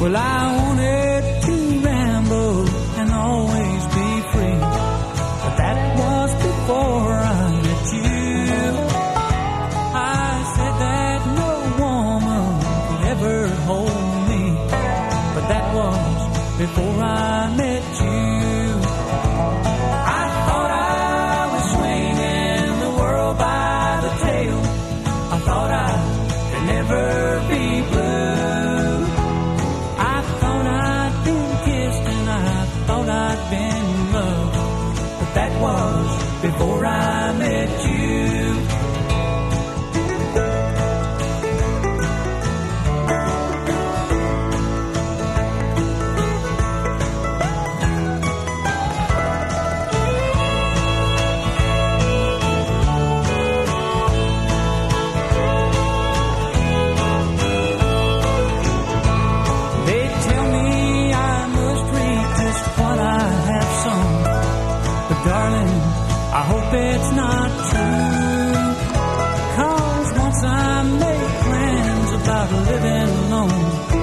Well, I wanted to ramble and always be free, but that was before I met you. I said that no woman could ever hold me, but that was before I met you. before I met you. it's not true. Cause once I make plans about living alone.